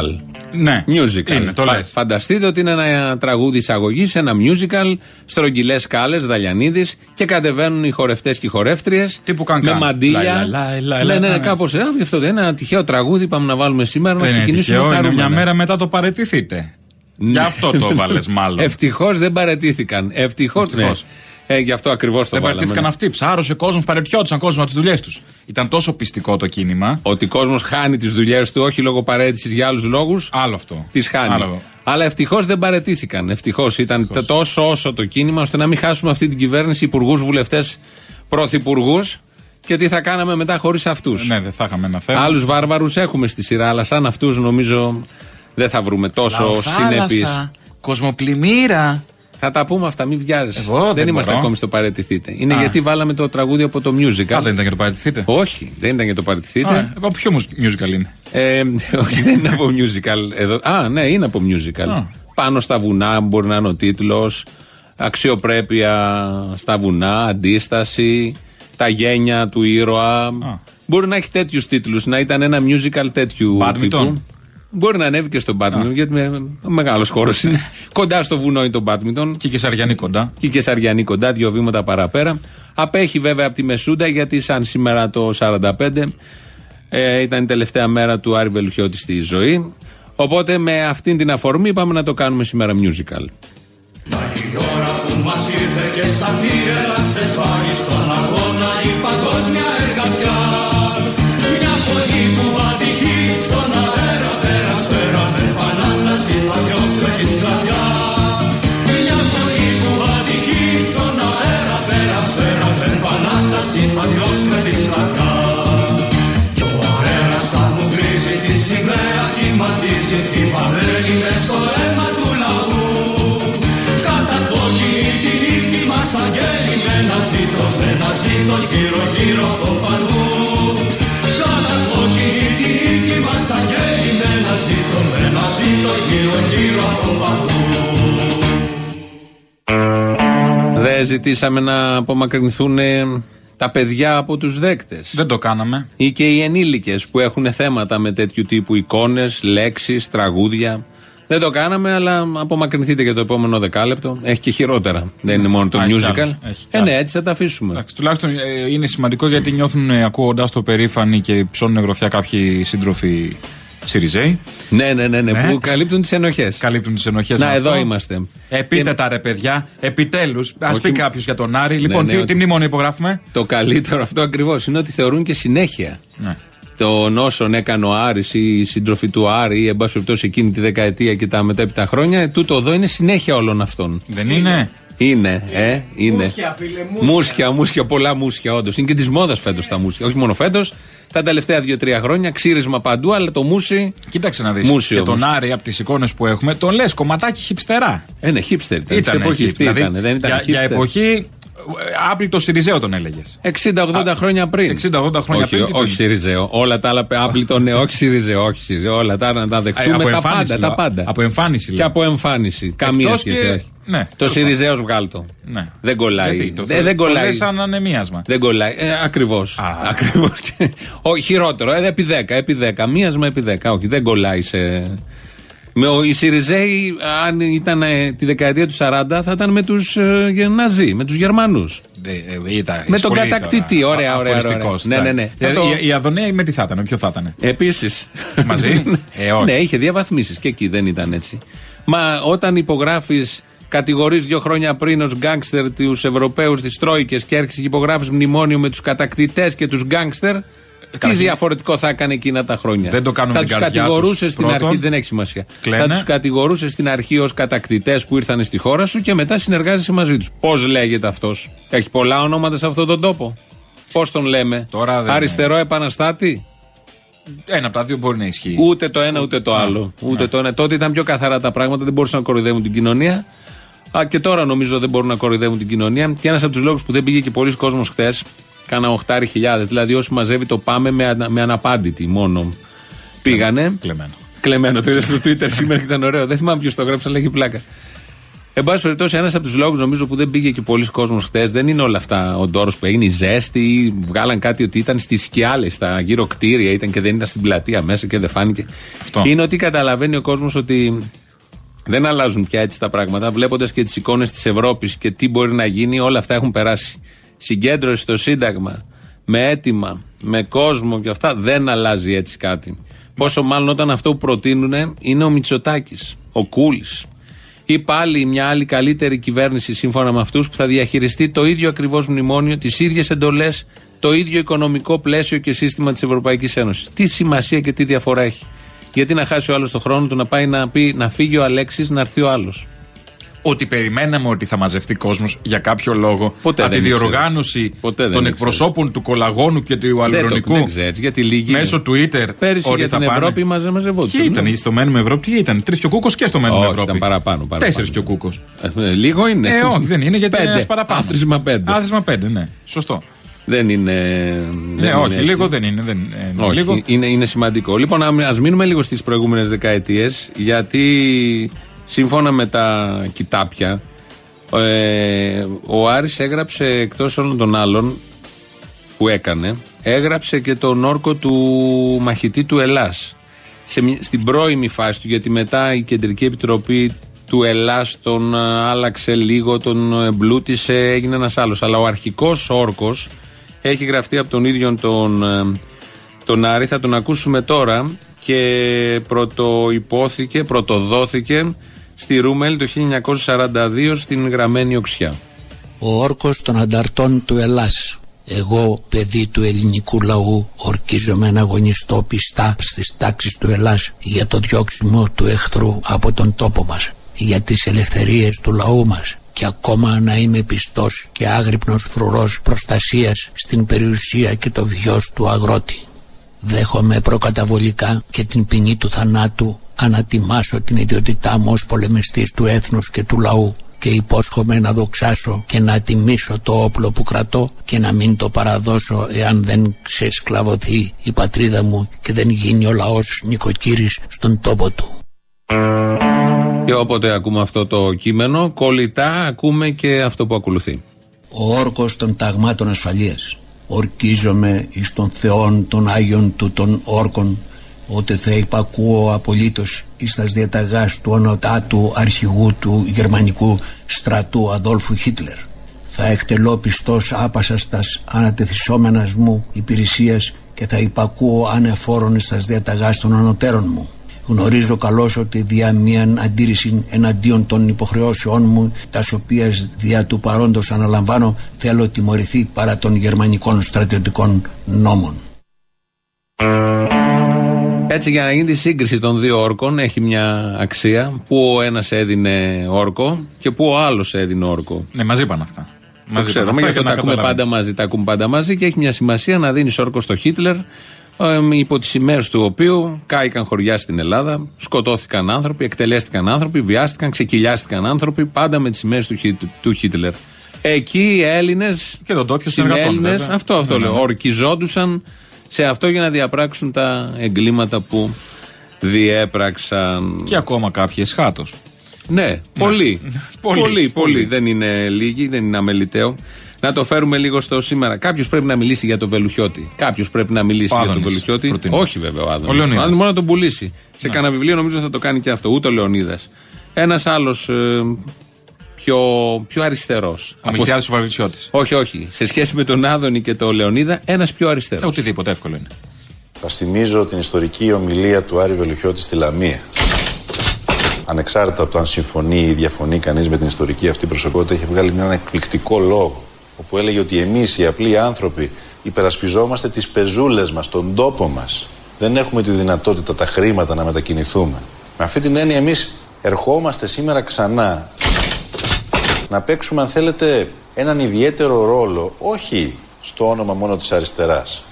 Musical. Ναι. Musical. Είναι, το Φα- λες. Φανταστείτε ότι είναι ένα τραγούδι εισαγωγής, ένα musical, στρογγυλές κάλε, Δαλιανίδης και κατεβαίνουν οι χορευτές και οι χορεύτριες. Τύπου καν Με καν. μαντίλια. Λα, λα, λα, λα, ναι, ναι, λα, ναι, ναι. κάπως έτσι. Αυτό είναι ένα τυχαίο τραγούδι. Πάμε να βάλουμε σήμερα να Δεν είναι ξεκινήσουμε τυχαίο, είναι χαρούμενα. μια μέρα μετά το παρετηθείτε. Γι' αυτό το βάλες μάλλον. Ευτυχώς δεν παρετήθηκαν. Ευτυχώς. Ναι. Ευτυχώς. Ε, γι' αυτό ακριβώς το Δεν βάλαμε. παρετήθηκαν ναι. αυτοί. Ψάρωσε κόσμος, παρετιόντουσαν κόσμος από τις δουλειές τους. Ήταν τόσο πιστικό το κίνημα. Ότι ο κόσμος χάνει τις δουλειές του, όχι λόγω παρέτησης για άλλους λόγους. Άλλο αυτό. Τις χάνει. Άλλο. Αλλά ευτυχώς δεν παρετήθηκαν. Ευτυχώς ήταν Ευτυχώς. τόσο όσο το κίνημα, ώστε να μην χάσουμε αυτή την κυβέρνηση, υπουργούς, βουλευτές, πρωθυπουργούς. Και τι θα κάναμε μετά χωρίς αυτούς; Ναι, δεν θα είχαμε ένα θέμα. Άλλους βάρβαρους έχουμε στη σειρά, αλλά σαν αυτούς νομίζω δεν θα βρούμε τόσο συνεπεί. Κοσμοπλημμύρα. Θα τα πούμε αυτά, μην βιάζεσαι. Εγώ δεν δεν είμαστε μπορώ. ακόμη στο παρετηθείτε. Είναι Α. γιατί βάλαμε το τραγούδι από το musical. Α, δεν ήταν για το παρετηθείτε. Όχι, δεν ήταν για το παρετηθείτε. Α, ε, Από ποιο μουσ- musical είναι; Ε, όχι, δεν είναι από musical εδώ. Α, ναι, είναι από musical. Α. Πάνω στα βουνά μπορεί να είναι ο τίτλος. Αξιοπρέπεια στα βουνά, αντίσταση, τα γένια του ήρωα. Μπορεί να έχει τέτοιους τίτλους, να ήταν ένα musical τέτοιου Badminton. τύπου. Μπορεί να ανέβει και στο badminton, γιατί με, μεγάλος χώρος είναι. Κοντά στο βουνό είναι το badminton. Και η Κεσαριανή κοντά. Και η Κεσαριανή κοντά, δύο βήματα παραπέρα. Απέχει βέβαια από τη Μεσούντα, γιατί σαν σήμερα το 45 ε, ήταν η τελευταία μέρα του Άρη Βελουχιώτη στη ζωή. Οπότε με αυτήν την αφορμή πάμε να το κάνουμε σήμερα musical. Η ώρα που μας ήρθε και σαν θύελα ξεσπάγει στον αγώνα η παγκόσμια ζητήσαμε να απομακρυνθούν ε, τα παιδιά από τους δέκτες Δεν το κάναμε. ή και οι ενήλικες που έχουν θέματα με τέτοιου τύπου εικόνες, λέξεις, τραγούδια. Δεν το κάναμε, αλλά απομακρυνθείτε για το επόμενο δεκάλεπτο. Έχει και χειρότερα. Δεν είναι μόνο το Α, έχει κι musical. άλλο. Έχει κι Ε, ναι, άλλο. έτσι θα τα αφήσουμε. Εντάξει, τουλάχιστον ε, είναι σημαντικό γιατί νιώθουν ε, ακούγοντά το περήφανοι και ψώνουν γροθιά κάποιοι σύντροφοι Σιριζέοι. Ναι, ναι, ναι, ναι, Ναι. που καλύπτουν τις ενοχές. Καλύπτουν τις ενοχές Να, εδώ είμαστε. Ε, πείτε Και- τα ρε παιδιά, επιτέλους. Α Όχι- πει κάποιος για τον Άρη. Λοιπόν, ναι, τι, ότι- τι μνημόνιο υπογράφουμε; Το καλύτερο αυτό ακριβώς είναι ότι θεωρούν και συνέχεια. Ναι. Τον όσον έκανε ο Άρης ή οι σύντροφοι του Άρη ή εν πάση περιπτώσει εκείνη τη δεκαετία και τα μετέπειτα χρόνια, ε, τούτο εδώ είναι συνέχεια όλων αυτών. Δεν είναι. Είναι, ε, είναι. Μούσια, φίλε, μούσια. Μούσια, μούσια, πολλά μούσια, όντως. Είναι και της μόδας φέτος τα μούσια. Όχι μόνο φέτος, τα τελευταία δύο-τρία χρόνια, ξύρισμα παντού, αλλά το μούσι. Κοίταξε να δεις. Μούσιο Και τον όμως. Άρη από τις εικόνες που έχουμε, τον λες κομματάκι χυψτερά. Ε, ναι, hipster ήταν. Της Ήταν εποχής, τι ήταν, δεν ήταν για, για hipster. εποχή ε, άπλητο Σιριζέο τον έλεγες. 60-80 χρόνια πριν. 60-80 χρόνια όχι, πριν. τι Όχι, τον- Σιριζέο. Όλα τα άλλα άπλητο, ναι, όχι Σιριζέο, όχι Σιριζέο. Όλα τα άλλα να τα Ε, δεχτούμε. από Τα εμφάνιση, πάντα, τα λέω. πάντα. Από εμφάνιση. Και λέω. από εμφάνιση. Καμία Εκτός σχέση. και- όχι. ναι, το τέλος Σιριζέος βγάλτο. Ναι. Δεν κολλάει. Γιατί, το, δεν, το- δεν το κολλάει. λες σαν ανεμίασμα. Δεν κολλάει. Ε, Ακριβώς. Α. Ακριβώς. όχι, χειρότερο. Ε, επί 10. Επί 10. Μίασμα επί 10. Όχι, δεν κολλάει σε. Με ο, οι Σιριζέοι, αν ήταν ε, τη δεκαετία του 40, θα ήταν με τους ε, Ναζί, με τους Γερμανούς. Ε, ε, ήταν- Με τον πολύ κατακτητή. τώρα. Ωραία, Α- ωραία, αφοριστικός ωραία. Ναι, ήταν. ναι, ναι. Δηλαδή, Θα το- η, η Αδωνία με τι θα ήταν, ποιο θα ήταν. Επίσης. Μαζί; Ε, όχι. Ναι, είχε διαβαθμίσεις και εκεί δεν ήταν έτσι. Μα όταν υπογράφεις, κατηγορείς δύο χρόνια πριν ως γκάγκστερ τους Ευρωπαίους τη Τρόικες και έρχεσαι και υπογράφεις μνημόνιο με τους κατακτητές και τους γκάγκστερ. Τι Καταρχήν- διαφορετικό θα έκανε εκείνα τα χρόνια; Δεν το κάνουν θα με την τους καρδιά κατηγορούσε τους, στην πρώτον. αρχή, δεν έχει σημασία. Κλαίνε. Θα τους κατηγορούσε στην αρχή ως κατακτητές που ήρθαν στη χώρα σου και μετά συνεργάζεσαι μαζί τους. Πώς λέγεται αυτός, Έχει πολλά ονόματα σε αυτόν τον τόπο; Πώς τον λέμε, Τώρα δεν Αριστερό επαναστάτη; Ένα από τα δύο μπορεί να ισχύει. Ούτε το ένα ούτε το άλλο. Ούτε το ένα. Τότε ήταν πιο καθαρά τα πράγματα, δεν μπορούσαν να κοροϊδεύουν την κοινωνία. Α, και τώρα νομίζω δεν μπορούν να κοροϊδεύουν την κοινωνία. Και ένας από τους λόγους που δεν πήγε και πολλοί κόσμος χθες Κάνα 8.000. Δηλαδή, όσοι μαζεύει το πάμε με, με αναπάντητη μόνο. Πήγανε. Κλεμμένο. Κλεμμένο. Το είδα στο Twitter σήμερα και ήταν ωραίο. Δεν θυμάμαι ποιος το γράψε, αλλά έχει πλάκα. Εν πάση περιπτώσει, ένας από τους λόγους νομίζω που δεν πήγε και πολλοί κόσμος χθες δεν είναι όλα αυτά ο ντόρος που έγινε, η ζέστη ή βγάλαν κάτι ότι ήταν στις σκιάλες, στα γύρω κτίρια ήταν και δεν ήταν στην πλατεία μέσα και δεν φάνηκε. Αυτό. Είναι ότι καταλαβαίνει ο κόσμος ότι δεν αλλάζουν πια έτσι τα πράγματα. Βλέποντας και τις εικόνες της Ευρώπης και τι μπορεί να γίνει, όλα αυτά έχουν περάσει. Συγκέντρωση στο Σύνταγμα, με έτοιμα, με κόσμο και αυτά, δεν αλλάζει έτσι κάτι. Πόσο μάλλον όταν αυτό που προτείνουν είναι ο Μητσοτάκης, ο Κούλης, ή πάλι μια άλλη καλύτερη κυβέρνηση σύμφωνα με αυτούς που θα διαχειριστεί το ίδιο ακριβώς μνημόνιο, τις ίδιες εντολές, το ίδιο οικονομικό πλαίσιο και σύστημα της Ευρωπαϊκής Ένωσης. Τι σημασία και τι διαφορά έχει. Γιατί να χάσει ο άλλος το χρόνο του να πάει να πει να φύγει ο Αλέξης, να έρθει ο άλλος. Ότι περιμέναμε ότι θα μαζευτεί κόσμος για κάποιο λόγο Ποτέ από τη δεν ήξερες. διοργάνωση Ποτέ δεν των ήξερες. εκπροσώπων του κολαγόνου και του Δεν, το, αλουρονικού δεν ξέρεις, γιατί λίγοι. μέσω Twitter. Πέρυσι ότι για θα την πάνε. Ευρώπη μαζε, μαζευόντουσαν. Ποιοι ήταν στο Μένουμε Ευρώπη, ποιοι ήταν. Τρεις και ο Κούκος και στο Μένουμε Όχι, Ευρώπη. ήταν παραπάνω, παραπάνω. Τέσσερις και ο Κούκος. Ε, ε, λίγο είναι. Ε, όχι, δεν είναι γιατί είναι Πέντε. ένας παραπάνω. Άθροισμα πέντε. Άθροισμα πέντε, ναι. Σωστό. Δεν είναι. Ναι, δεν όχι, είναι έτσι. λίγο δεν είναι. Δεν, ε, ναι, Όχι, λίγο. είναι, είναι σημαντικό. Λοιπόν, ας μείνουμε λίγο στις προηγούμενες δεκαετίες, γιατί σύμφωνα με τα κοιτάπια, ε, ο Άρης έγραψε εκτός όλων των άλλων που έκανε, έγραψε και τον όρκο του μαχητή του Ελλάς. Σε, μι- στην πρώιμη φάση του, γιατί μετά η Κεντρική Επιτροπή του Ελλάς τον α, άλλαξε λίγο, τον εμπλούτησε, έγινε ένας άλλος. Αλλά ο αρχικός όρκος έχει γραφτεί από τον ίδιο τον, ε, τον Άρη, θα τον ακούσουμε τώρα και πρωτοϋπόθηκε, πρωτοδόθηκε στη Ρούμελ το 1942 στην Γραμμένη Οξιά. ο όρκος των ανταρτών του Ελλάς. Εγώ, παιδί του ελληνικού λαού, ορκίζομαι να αγωνιστώ πιστά στις τάξεις του Ελλάς για το διώξιμο του εχθρού από τον τόπο μας, για τις ελευθερίες του λαού μας και ακόμα να είμαι πιστός και άγρυπνος φρουρός προστασίας στην περιουσία και το βιός του αγρότη. Δέχομαι προκαταβολικά και την ποινή του θανάτου ανατιμάσω την ιδιότητά μου ως πολεμιστής του έθνους και του λαού και υπόσχομαι να δοξάσω και να τιμήσω το όπλο που κρατώ και να μην το παραδώσω εάν δεν ξεσκλαβωθεί η πατρίδα μου και δεν γίνει ο λαός νοικοκύρης στον τόπο του. Και όποτε ακούμε αυτό το κείμενο, κολλητά ακούμε και αυτό που ακολουθεί. ο όρκος των ταγμάτων ασφαλείας. Ορκίζομαι εις των Θεών των Άγιων του των όρκων ότι θα υπακούω απολύτως εις τας διαταγάς του ονοτάτου αρχηγού του γερμανικού στρατού Αδόλφου Χίτλερ. Θα εκτελώ πιστός άπασας τας ανατεθισόμενας μου υπηρεσίας και θα υπακούω ανεφόρον εις τας διαταγάς των ανωτέρων μου. Γνωρίζω καλώς ότι δια μίαν αντίρρηση εναντίον των υποχρεώσεών μου, τας οποίας δια του παρόντος αναλαμβάνω, θέλω τιμωρηθεί παρά των γερμανικών στρατιωτικών νόμων. Έτσι, για να γίνει τη σύγκριση των δύο όρκων, έχει μια αξία που ο ένας έδινε όρκο και που ο άλλος έδινε όρκο. Ναι, μαζί πάνε αυτά. Το Μαζί ξέρουμε, πάνε γι' αυτά αυτό για τα να ακούμε καταλάβεις. πάντα μαζί. Τα ακούμε πάντα μαζί και έχει μια σημασία να δίνεις όρκο στο Χίτλερ, ε, υπό τις σημαίε του οποίου κάηκαν χωριά στην Ελλάδα, σκοτώθηκαν άνθρωποι, εκτελέστηκαν άνθρωποι, βιάστηκαν, ξεκυλιάστηκαν άνθρωποι, πάντα με τις σημαίε του, Χίτ- του Χίτλερ. Εκεί οι Έλληνες. Και τον τόπιο συνεργατών, Έλληνες, βέβαια. αυτό, αυτό Ναι, ναι, λέω. ναι. Ορκιζόντουσαν σε αυτό για να διαπράξουν τα εγκλήματα που διέπραξαν. Και ακόμα κάποιοι εσχάτω. Ναι, πολύ. Πολύ, πολύ, πολύ, πολύ. Δεν είναι λίγοι, δεν είναι αμεληταίο. Να το φέρουμε λίγο στο σήμερα. Κάποιος πρέπει να μιλήσει για τον Βελουχιώτη. Κάποιος πρέπει να μιλήσει Ο για τον Άδωνης, Βελουχιώτη. προτείνω. Όχι βέβαια ο Άδωνης. Ο Λεωνίδας. μόνο να τον πουλήσει. Σε κανένα βιβλίο νομίζω θα το κάνει και αυτό. Ούτε ο Λεωνίδας. Ένας άλλος πιο, πιο αριστερός. Ο Μιλτιάδη ο Βαρβιτσιώτης. Όχι, όχι. Σε σχέση με τον Άδωνη και τον Λεωνίδα, ένας πιο αριστερός. Οτιδήποτε εύκολο είναι. Θα θυμίζω την ιστορική ομιλία του Άρη Βελουχιώτη στη Λαμία. Ανεξάρτητα από το αν συμφωνεί ή διαφωνεί κανείς με την ιστορική αυτή προσωπικότητα, έχει βγάλει έναν εκπληκτικό λόγο. Όπου έλεγε ότι εμείς οι απλοί άνθρωποι υπερασπιζόμαστε τις πεζούλες μας, τον τόπο μας. Δεν έχουμε τη δυνατότητα τα χρήματα να μετακινηθούμε. Με αυτή την έννοια, εμείς ερχόμαστε σήμερα ξανά να παίξουμε, αν θέλετε, έναν ιδιαίτερο ρόλο, όχι στο όνομα μόνο της αριστεράς,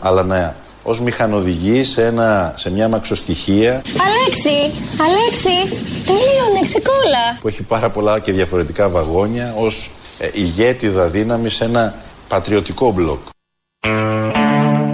αλλά να ως μηχανοδηγή σε, ένα, σε μια μαξοστοιχεία Αλέξη, Αλέξη, τελείωνε, ξεκόλα. που έχει πάρα πολλά και διαφορετικά βαγόνια ως ε, ηγέτιδα δύναμη σε ένα πατριωτικό μπλοκ.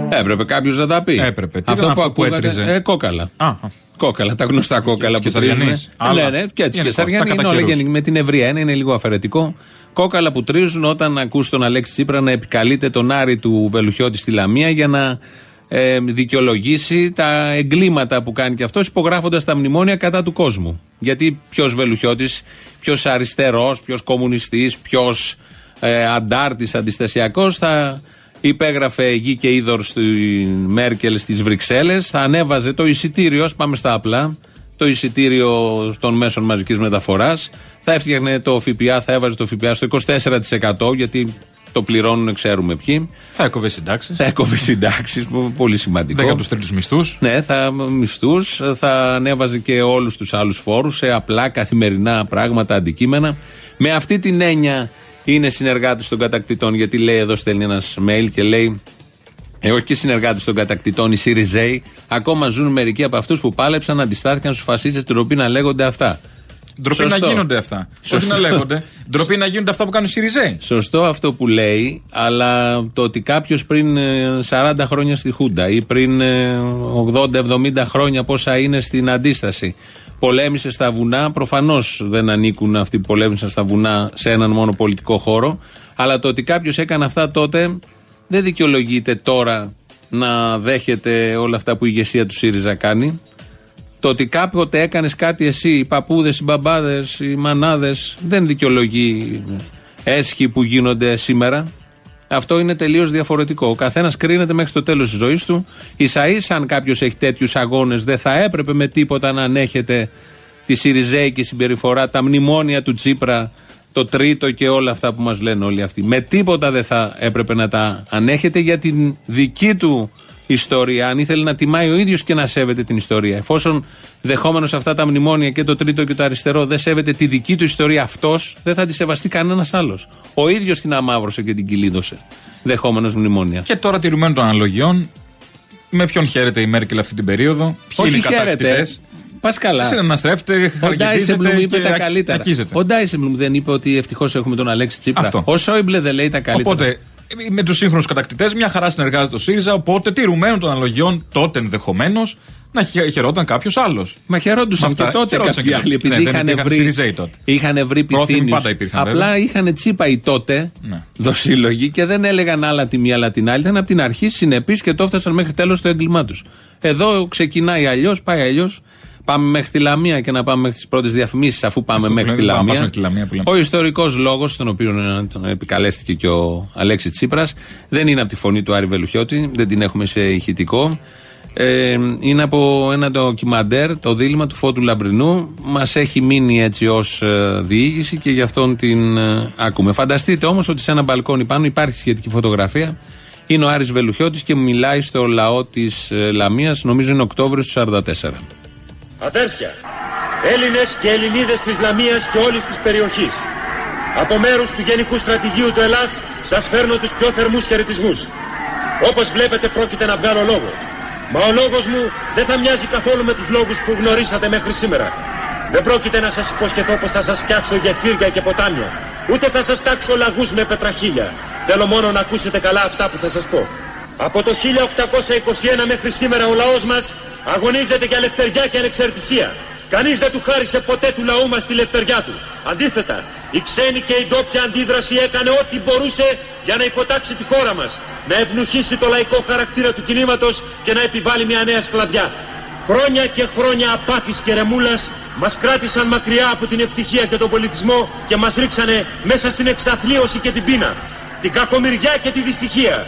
Έπρεπε κάποιος να τα πει. Έπρεπε. Τι ήταν αυτό που ακούγατε, έτριζε; Ε, κόκαλα. Α, α. Κόκαλα, τα γνωστά κόκαλα που Και τρίζουν. Σαριανής. Άλλα. Ναι, ναι, και έτσι Είναι και κόστα, Σαριανή. κατά Είναι όλα καιρούς. γενικά. Με την ευρεία ένα είναι λίγο αφαιρετικό. Κόκαλα που τρίζουν όταν ακούς τον Αλέξη Τσίπρα να επικαλείται τον Άρη του Βελουχιώτη στη Λαμία για να ε, δικαιολογήσει τα εγκλήματα που κάνει και αυτός υπογράφοντας τα μνημόνια κατά του κόσμου. Γιατί ποιος Βελουχιώτης, ποιος αριστερός, ποιος κομμουνιστής, ποιος ε, αντάρτης, αντιστασιακός θα υπέγραφε γη και είδωρ στη Μέρκελ στις Βρυξέλλες, θα ανέβαζε το εισιτήριο, ας πάμε στα απλά, το εισιτήριο των μέσων μαζικής μεταφοράς, θα έφτιαχνε το ΦΠΑ, θα έβαζε το ΦΠΑ στο 24% γιατί το πληρώνουν, ξέρουμε ποιοι. Θα έκοβε συντάξεις. Θα έκοβε συντάξεις, πολύ σημαντικό. Δέκα τους τρίτου μισθούς. Ναι, θα μισθούς, θα ανέβαζε και όλους τους άλλους φόρους σε απλά καθημερινά πράγματα, αντικείμενα. Με αυτή την έννοια είναι συνεργάτης των κατακτητών, γιατί λέει εδώ στέλνει ένας mail και λέει. Ε, όχι και συνεργάτε των κατακτητών, οι Σιριζέοι, ακόμα ζουν μερικοί από αυτούς που πάλεψαν, αντιστάθηκαν στου φασίστε, ντροπή να λέγονται αυτά. Ντροπή να Σωστό. γίνονται αυτά. Όχι Σωστό. να λέγονται. Ντροπή να γίνονται αυτά που κάνουν οι Σιριζέοι. Σωστό αυτό που λέει, αλλά το ότι κάποιος πριν ε, 40 χρόνια στη Χούντα ή πριν ε, 80-70 χρόνια πόσα είναι στην αντίσταση, πολέμησε στα βουνά, προφανώς δεν ανήκουν αυτοί που πολέμησαν στα βουνά σε έναν μόνο πολιτικό χώρο. Αλλά το ότι κάποιος έκανε αυτά τότε δεν δικαιολογείται τώρα να δέχεται όλα αυτά που η ηγεσία του ΣΥΡΙΖΑ κάνει. Το ότι κάποτε έκανες κάτι εσύ, οι παππούδες, οι μπαμπάδες, οι μανάδες, δεν δικαιολογεί έσχοι που γίνονται σήμερα. Αυτό είναι τελείως διαφορετικό. Ο καθένας κρίνεται μέχρι το τέλος της ζωής του. σα ίσα, αν κάποιος έχει τέτοιους αγώνες, δεν θα έπρεπε με τίποτα να ανέχεται τη Σιριζέικη συμπεριφορά, τα μνημόνια του Τσίπρα, το τρίτο και όλα αυτά που μας λένε όλοι αυτοί. Με τίποτα δεν θα έπρεπε να τα ανέχεται για την δική του ιστορία. Αν ήθελε να τιμάει ο ίδιος και να σέβεται την ιστορία. Εφόσον δεχόμενος αυτά τα μνημόνια και το τρίτο και το αριστερό δεν σέβεται τη δική του ιστορία αυτός, δεν θα τη σεβαστεί κανένας άλλος. Ο ίδιος την αμάβρωσε και την κυλίδωσε. Δεχόμενος μνημόνια. Και τώρα τηρουμένων των αναλογιών, με ποιον χαίρεται η Μέρκελ αυτή την περίοδο, ποιοι είναι οι χαίρεται. κατακτητές. Πας καλά. Συναναστρέφεται, Ο Ντάισεμπλουμ χαρακτηρίζεται είπε και τα ακ- καλύτερα. ακίζεται. Ο Ντάισεμπλουμ δεν είπε ότι ευτυχώς έχουμε τον Αλέξη Τσίπρα. Αυτό. Ο Σόιμπλε δεν λέει τα καλύτερα. Οπότε με τους σύγχρονους κατακτητές μια χαρά συνεργάζεται ο ΣΥΡΙΖΑ. Οπότε τηρουμένων των αναλογιών, τότε ενδεχομένως να χαι- χαιρόταν κάποιος άλλος. Μα χαιρόντουσαν Με και αυτά, τότε χαιρόντουσαν κάποιοι και τότε. άλλοι επειδή Ναι, δεν είχαν υπήρχαν βρει, Σιριζέοι τότε. είχαν βρει Πρόθυμοι πυθύνιους. πάντα υπήρχαν, Απλά βέβαια. είχαν τσίπα οι τότε Ναι. δοσύλλογοι και δεν έλεγαν άλλα τη μία άλλα την άλλη. Ήταν από την αρχή συνεπείς και το έφτασαν μέχρι τέλος το έγκλημά τους. Εδώ ξεκινάει αλλιώς, πάει αλλιώς. Πάμε μέχρι τη Λαμία και να πάμε μέχρι τις πρώτες διαφημίσεις, αφού πάμε Αυτό που μέχρι τη λέμε, πάμε Λαμία. μέχρι τη Λαμία που λέμε. Ο ιστορικός λόγος, τον οποίο ε, τον επικαλέστηκε και ο Αλέξη Τσίπρας, δεν είναι από τη φωνή του Άρη Βελουχιώτη, δεν την έχουμε σε ηχητικό. Ε, είναι από ένα ντοκιμαντέρ, το δίλημα του Φώτου Λαμπρινού. Μας έχει μείνει έτσι ως διήγηση και γι' αυτόν την ε, ακούμε. Φανταστείτε όμως ότι σε ένα μπαλκόνι πάνω υπάρχει σχετική φωτογραφία. Είναι ο Άρης Βελουχιώτης και μιλάει στο λαό της Λαμίας, νομίζω είναι Οκτώβριος του 1944. Αδέρφια, Έλληνες και Ελληνίδες της Λαμίας και όλης της περιοχής. Από μέρους του Γενικού Στρατηγίου του Ελλάς σας φέρνω τους πιο θερμούς χαιρετισμούς. Όπως βλέπετε πρόκειται να βγάλω λόγο. Μα ο λόγος μου δεν θα μοιάζει καθόλου με τους λόγους που γνωρίσατε μέχρι σήμερα. Δεν πρόκειται να σας υποσχεθώ πως θα σας φτιάξω γεφύρια και ποτάμια. Ούτε θα σας τάξω λαγούς με πετραχίλια. Θέλω μόνο να ακούσετε καλά αυτά που θα σας πω. Από το 1821 μέχρι σήμερα ο λαός μας αγωνίζεται για ελευθεριά και ανεξαρτησία. Κανείς δεν του χάρισε ποτέ του λαού μας τη ελευθεριά του. Αντίθετα, η ξένη και η ντόπια αντίδραση έκανε ό,τι μπορούσε για να υποτάξει τη χώρα μας, να ευνουχίσει το λαϊκό χαρακτήρα του κινήματος και να επιβάλλει μια νέα σκλαβιά. Χρόνια και χρόνια απάτης και ρεμούλας μας κράτησαν μακριά από την ευτυχία και τον πολιτισμό και μας ρίξανε μέσα στην εξαθλίωση και την πείνα, την κακομοιριά και τη δυστυχία.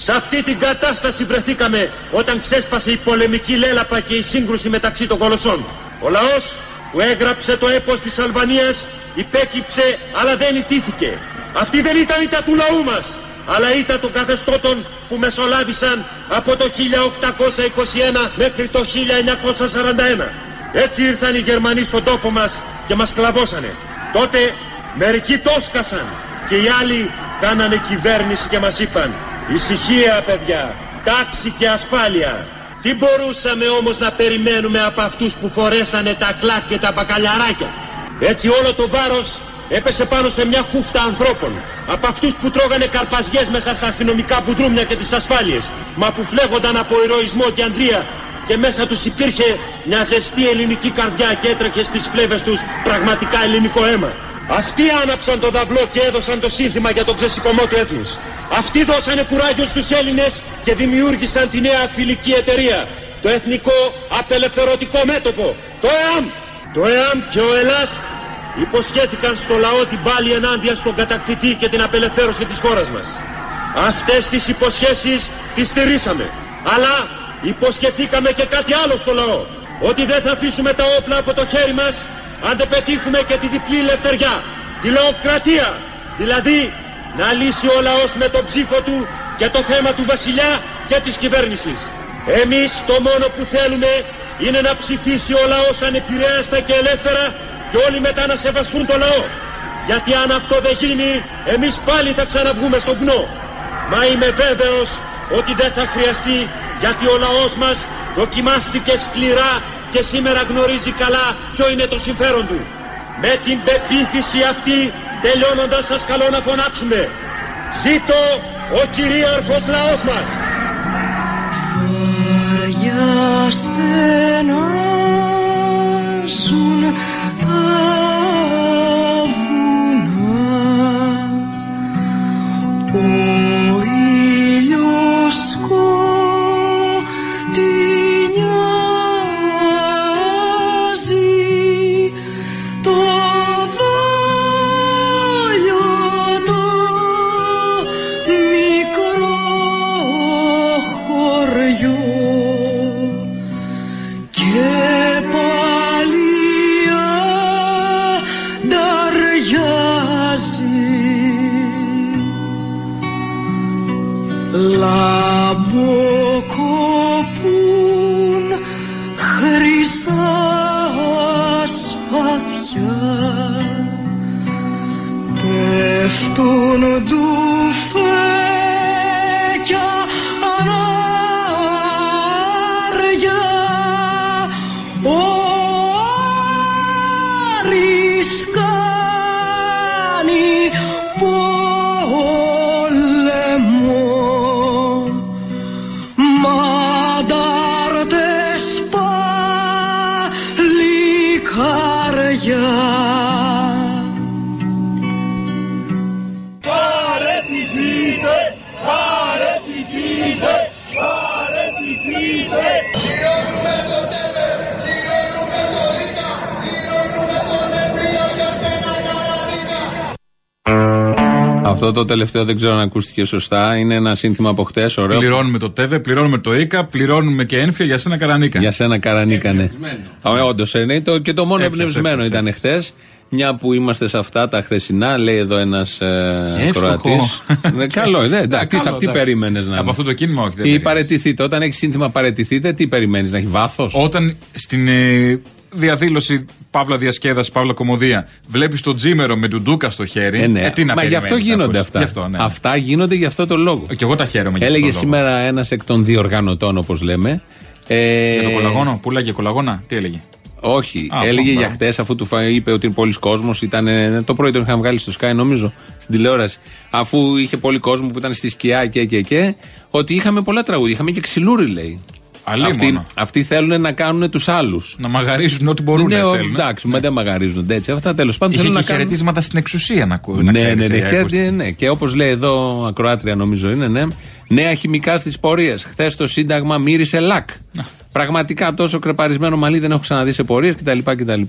Σε αυτή την κατάσταση βρεθήκαμε όταν ξέσπασε η πολεμική λέλαπα και η σύγκρουση μεταξύ των κολοσσών. Ο λαός που έγραψε το έπος της Αλβανίας υπέκυψε αλλά δεν ιτήθηκε. Αυτή δεν ήταν ήττα του λαού μας, αλλά ήττα των καθεστώτων που μεσολάβησαν από το 1821 μέχρι το 1941. Έτσι ήρθαν οι Γερμανοί στον τόπο μας και μας σκλαβώσανε. Τότε μερικοί το σκασαν και οι άλλοι κάνανε κυβέρνηση και μας είπαν Ησυχία παιδιά, τάξη και ασφάλεια. Τι μπορούσαμε όμως να περιμένουμε από αυτούς που φορέσανε τα κλάκ και τα μπακαλιαράκια; Έτσι όλο το βάρος έπεσε πάνω σε μια χούφτα ανθρώπων. Από αυτούς που τρώγανε καρπαζιές μέσα στα αστυνομικά μπουντρούμια και τις ασφάλειες. Μα που φλέγονταν από ηρωισμό και αντρία και μέσα τους υπήρχε μια ζεστή ελληνική καρδιά και έτρεχε στις φλέβες τους πραγματικά ελληνικό αίμα. Αυτοί άναψαν το δαυλό και έδωσαν το σύνθημα για τον ξεσηκωμό του έθνους. Αυτοί δώσανε κουράγιο στους Έλληνες και δημιούργησαν τη νέα φιλική εταιρεία. Το Εθνικό Απελευθερωτικό Μέτωπο. Το ΕΑΜ. Το ΕΑΜ και ο Ελλάς υποσχέθηκαν στο λαό την πάλη ενάντια στον κατακτητή και την απελευθέρωση της χώρας μας. Αυτές τις υποσχέσεις τις στηρίσαμε. Αλλά υποσχεθήκαμε και κάτι άλλο στο λαό. Ότι δεν θα αφήσουμε τα όπλα από το χέρι μας αν δεν πετύχουμε και τη διπλή ελευθεριά. Τη λαοκρατία. Δηλαδή να λύσει ο λαός με τον ψήφο του και το θέμα του βασιλιά και της κυβέρνησης. Εμείς το μόνο που θέλουμε είναι να ψηφίσει ο λαός ανεπηρέαστα και ελεύθερα και όλοι μετά να σεβαστούν το λαό. Γιατί αν αυτό δεν γίνει, εμείς πάλι θα ξαναβγούμε στο βουνό. Μα είμαι βέβαιος ότι δεν θα χρειαστεί γιατί ο λαός μας δοκιμάστηκε σκληρά και σήμερα γνωρίζει καλά ποιο είναι το συμφέρον του. Με την πεποίθηση αυτή τελειώνοντας σας καλώ να φωνάξουμε. Ζήτω ο κυρίαρχος λαός μας. Βαριά στενάζουν τα τελευταίο δεν ξέρω αν ακούστηκε σωστά. Είναι ένα σύνθημα από χτες. Ωραίο. Πληρώνουμε το ΤΕΒΕ, πληρώνουμε το ΙΚΑ, πληρώνουμε και ένφια για σένα καρανίκα. Για σένα καρανίκανε. Όντως, ναι, το, και το μόνο Έπιασε, εμπνευσμένο έπιασε, ήταν χτες. Μια που είμαστε σε αυτά τα χθεσινά, λέει εδώ ένας ε, εύστοχο. Croatis. ναι, καλό, ναι, εντάξει, τι, θα- Καλό, τι εντάξει. περίμενες να Από είναι. αυτό το κίνημα, όχι. δεν Ή περίμενες. παρετηθείτε. Όταν έχεις σύνθημα παρετηθείτε, τι περιμένεις, να έχει βάθος; Όταν στην ε, διαδήλωση Παύλα Διασκέδαση, Παύλα Κομμωδία, βλέπεις τον Τζίμερο με τον Ντούκα στο χέρι. Ε, ναι. ε, τι να Μα γι' αυτό περιμένεις να γίνονται ακούσεις. αυτά. Γι' αυτό, ναι. Αυτά γίνονται γι' αυτό το λόγο. Και εγώ τα χαίρομαι. γι' αυτό Έλεγε το λόγο. σήμερα ένας εκ των διοργανωτών, όπως λέμε. Ε, Για το κολαγόνο, που λέγε κολαγόνα, τι έλεγε; Όχι, Α, έλεγε μπράβο. για χτες, αφού του φα- είπε ότι είναι πολλοί κόσμος. Το πρωί τον είχαν βγάλει στο Sky, νομίζω, στην τηλεόραση. Αφού είχε πολύ κόσμο που ήταν στη σκιά και και και, ότι είχαμε πολλά τραγούδια. Είχαμε και ξυλούρι, λέει. Αλίμονο. Αυτοί, αυτοί θέλουν να κάνουν τους άλλους. Να μαγαρίζουν ό,τι μπορούν. Ναι, ο- θέλουν. εντάξει, μα δεν μαγαρίζονται έτσι. Αυτά τέλος πάντων Είχε θέλουν και να κάνουν. χαιρετίσματα στην εξουσία να ακούω. Ναι, ναι, ναι. Και, ναι, ναι. και όπως λέει εδώ, ακροάτρια νομίζω είναι, ναι. Νέα χημικά στις πορείες. Χθες το Σύνταγμα μύρισε λακ. Πραγματικά τόσο κρεπαρισμένο μαλλί δεν έχω ξαναδεί σε πορείες κτλ. κτλ.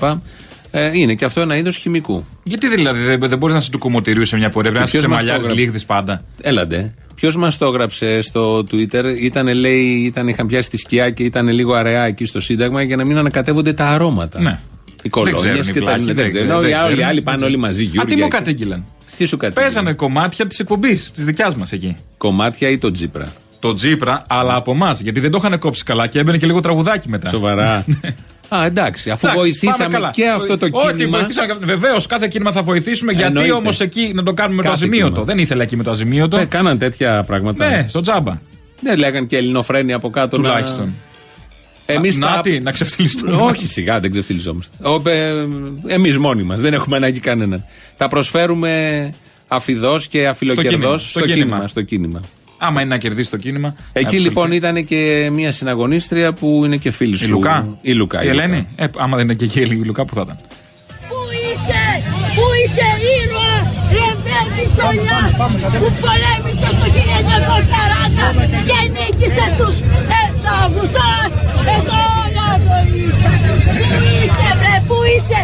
Ε, είναι και αυτό ένα είδος χημικού. Γιατί δηλαδή δεν, δεν μπορείς να είσαι του κομμωτηρίου σε μια πορεία, πρέπει να ποιος είσαι μας το μαλλιάρη έγραψε; λίγδη πάντα. Έλαντε. Ποιος μας το έγραψε στο Twitter, ήταν, λέει, ήταν, είχαν πιάσει τη σκιά και ήταν λίγο αραιά εκεί στο Σύνταγμα για να μην ανακατεύονται τα αρώματα. Ναι. Οι κολόνιες ξέρουν οι και τα βλάχοι, δεν δεν ξέρουν. ξέρουν, Οι δεν άλλοι- οι ξέρουν. άλλοι πάνε όλοι μαζί. Α, τι Γιούρια μου και- κατήγγειλαν. Τι σου κατήγγειλε; Παίζανε κομμάτια της εκπομπής, της δικιάς μας εκεί. Κομμάτια ή το Τζίπρα; Το Τζίπρα, αλλά από εμάς. Γιατί δεν το είχαν κόψει καλά και έμπαινε και λίγο τραγουδάκι μετά. Σοβαρά. Α, εντάξει. Αφού Ναι. Εντάξει, πάμε βοηθήσαμε καλά. και αυτό το Όχι, κίνημα. βοηθήσαμε. Βεβαίως, κάθε κίνημα θα βοηθήσουμε. Γιατί Εννοείται. όμως εκεί να το κάνουμε το Κάθε αζημίωτο. κίνημα. Δεν ήθελα εκεί με το αζημίωτο. Ε, κάναν τέτοια πράγματα. Ναι, στο τζάμπα. Δεν λέγαν και ελληνοφρένια από κάτω. να- Τουλάχιστον. Εμείς να, τα- τι, να ξεφτυλιστούμε. Όχι, σιγά δεν ξεφτυλιζόμαστε. Εμείς μόνοι μας. Δεν έχουμε ανάγκη κανέναν. Τα προσφέρουμε αφιδός και αφιλοκερδός κίνημα, στο, στο κίνημα. κίνημα. στο κίνημα. Άμα είναι να κερδίσει το κίνημα. Εκεί να λοιπόν ψηφίσει. ήταν και μια συναγωνίστρια που είναι και φίλη Η σου. Λουκά. Η Λουκά. Η Ελένη. Ε, άμα δεν είναι και εκεί η Λουκά, που θα ήταν. Πού είσαι, πού είσαι ήρωα, Λεβέντη Τσολιά, που πολέμησες το 1940 και νίκησες τους εδάφους εδώ όλα ζωή σου. Πού είσαι βρε, πού είσαι,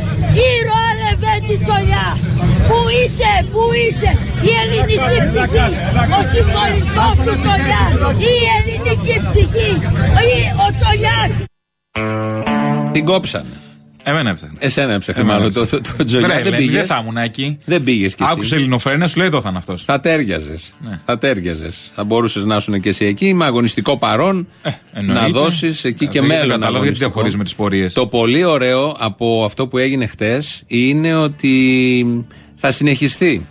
ήρωα Λεβέντη Τσολιά. Πού είσαι, πού είσαι, η ελληνική ψυχή, ο συμβολικός του Τσολιά, η ελληνική ψυχή, η- ο Τσολιάς. Την κόψανε. Εμένα έψαχνε. Εσένα έψαχνε Εμένα μάλλον το, το, έψαχνε. το Τζολιά. Βρε, Δεν Ελένη, πήγες; Δεν θα ήμουν εκεί. Δεν πήγες κι εσύ. Άκουσες ελληνοφρένες, σου λέει εδώ θα είναι αυτός. Θα τέριαζες. Ναι. Θα τέριαζες. Θα μπορούσες να ήσουν και εσύ εκεί με αγωνιστικό παρόν. Ε, εννοείται. να δώσεις εκεί και Δεν μέλλον. κατάλαβα γιατί αγωνιστικό. διαχωρίζουμε τις πορείες. Το πολύ ωραίο από αυτό που έγινε χτες είναι ότι θα συνεχιστεί.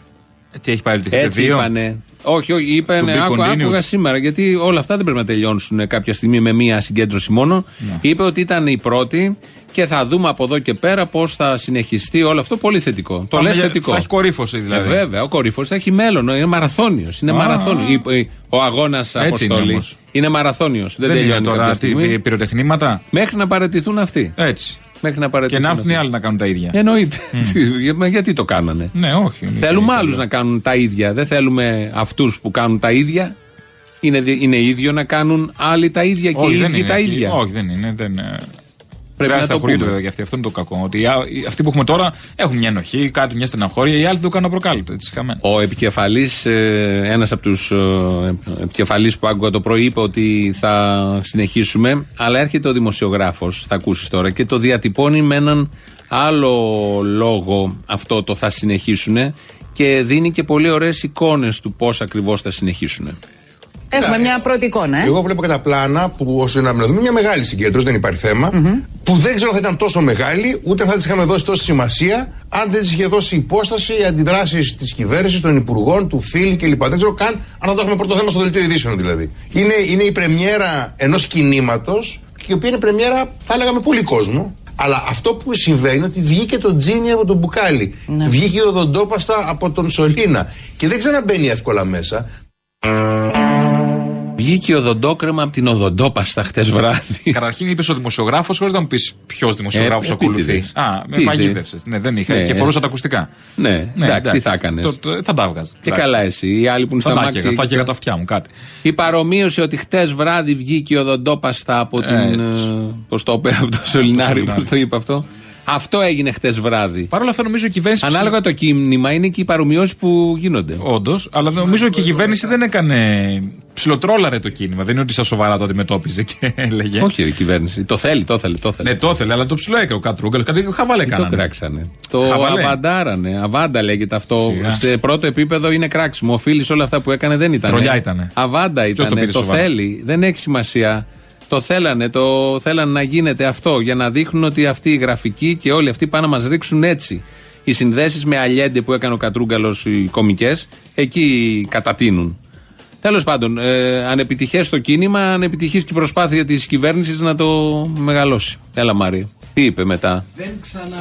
Ε, Τι έχει παραιτηθεί. Έτσι δύο; είπανε. Όχι, όχι, To είπανε. be Άκου, continued. άκουγα σήμερα γιατί όλα αυτά δεν πρέπει να τελειώσουν κάποια στιγμή με μία συγκέντρωση μόνο. Ναι. Είπε ότι ήταν η πρώτη και θα δούμε από εδώ και πέρα πώς θα συνεχιστεί όλο αυτό. Πολύ θετικό. Το Πάμε λες για- θετικό. Θα έχει κορύφωση Ε, δηλαδή. βέβαια, ο κορύφο θα έχει μέλλον. Είναι μαραθώνιος. Είναι Α. μαραθώνιος. Ο αγώνας είναι Αποστολή όμως. είναι μαραθώνιος. Δεν, Δεν είναι τελειώνει τώρα κάποια τι, στιγμή. πυροτεχνήματα. Μέχρι να παρατηθούν αυτοί. Έτσι. Μέχρι να Και παρατηθούν. να έρθουν οι αυτοί. άλλοι να κάνουν τα ίδια. Εννοείται. Μα Γιατί το κάνανε; Ναι, όχι. Θέλουμε άλλους να κάνουν τα ίδια. Δεν θέλουμε αυτούς που κάνουν τα ίδια. Είναι, δι- είναι ίδιο να κάνουν άλλοι τα ίδια και οι Όχι, δεν ίδιοι είναι τα εκεί. ίδια. Όχι, δεν είναι. Δεν, ε, Πρέπει δεν να το σταχωρείται πούμε. βέβαια για αυτή. Αυτό είναι το κακό. Ότι οι α- οι- αυτοί που έχουμε τώρα έχουν μια ενοχή, κάτι, μια στεναχώρια. Οι άλλοι δεν το κάνουν απροκάλυπτο. Έτσι, χαμένο. Ο επικεφαλής, ένας από τους επικεφαλεί που άκουγα το πρωί, είπε ότι θα συνεχίσουμε. Αλλά έρχεται ο δημοσιογράφος, θα ακούσεις τώρα, και το διατυπώνει με έναν άλλο λόγο αυτό το θα συνεχίσουν και δίνει και πολύ ωραίες εικόνες του πώς ακριβώς θα συνεχίσουν. Έχουμε μια πρώτη εικόνα, ε. Εγώ βλέπω και τα πλάνα που όσο να μιλάμε, μια μεγάλη συγκέντρωση, δεν υπάρχει θέμα, που δεν ξέρω αν θα ήταν τόσο μεγάλη, ούτε θα της είχαμε δώσει τόση σημασία, αν δεν της είχε δώσει υπόσταση οι αντιδράσεις της κυβέρνησης, των υπουργών, του φίλη κλπ. Δεν ξέρω καν αν θα το έχουμε πρώτο θέμα στο δελτίο ειδήσεων δηλαδή. Είναι, είναι η πρεμιέρα ενός κινήματος, η οποία είναι πρεμιέρα, θα έλεγα, με πολύ κόσμο. Αλλά αυτό που συμβαίνει είναι ότι βγήκε το τζίνι από τον μπουκάλι. Βγήκε η οδοντόπαστα από τον σωλήνα. Και δεν ξαναμπαίνει εύκολα μέσα. Βγήκε ο οδοντόκρεμα από την οδοντόπαστα χτες βράδυ. Καταρχήν είπες ο δημοσιογράφος, χωρίς να μου πεις ποιος δημοσιογράφος Ε, ακολουθεί. επίτηδες. Α, με Τι παγίδευσες. Ναι, δεν είχα. Ναι, και ε. φορούσα τα ακουστικά. Ναι, εντάξει, τι θα έκανες. Το- το- Θα τα έβγαζα. Και καλά εσύ. Οι άλλοι που είναι Θα στα τα μάξι. έκαιγα, θα έκαιγα τα αυτιά μου κάτι. Η παρομοίωση ότι χτες βράδυ βγήκε η οδοντόπαστα από την. Πώς το είπε, από το Σολινάρι, Σολινάρι. πώς το είπε αυτό; Αυτό έγινε χτε βράδυ. Παρ' όλα αυτά νομίζω η κυβέρνηση. Ανάλογα το κίνημα είναι και οι παρομοιώσεις που γίνονται. Όντως, αλλά νομίζω και η κυβέρνηση δεν έκανε. Ψιλοτρόλαρε το κίνημα. Δεν είναι ότι σαν σοβαρά το αντιμετώπιζε και έλεγε. Όχι, ρε, η κυβέρνηση. Το θέλει, το θέλει. Το θέλει. Ναι, το ήθελε, αλλά το ψηλό έκανε ο Κατρούγκαλ. Κάτι χαβαλέ Τι το κάνανε. κράξανε. Το Χαβαλέ. αβαντάρανε. Αβάντα λέγεται αυτό. Σιγά. Σε πρώτο επίπεδο είναι κράξιμο. Ο Φίλης όλα αυτά που έκανε δεν ήταν. Τρολιά ήτανε. Αβάντα Ποιος ήταν. το Το, πήρε σοβαρά; θέλει. Δεν έχει σημασία. Το θέλανε, το θέλανε να γίνεται αυτό για να δείχνουν ότι αυτοί οι γραφικοί και όλοι αυτοί πάνε να μας ρίξουν έτσι. Οι συνδέσεις με αλιέντε που έκανε ο Κατρούγκαλος οι κομικές, εκεί κατατείνουν. Τέλος πάντων, ε, ανεπιτυχέ το κίνημα, ανεπιτυχή και η προσπάθεια της κυβέρνησης να το μεγαλώσει. Έλα, Μάρια. Τι είπε μετά;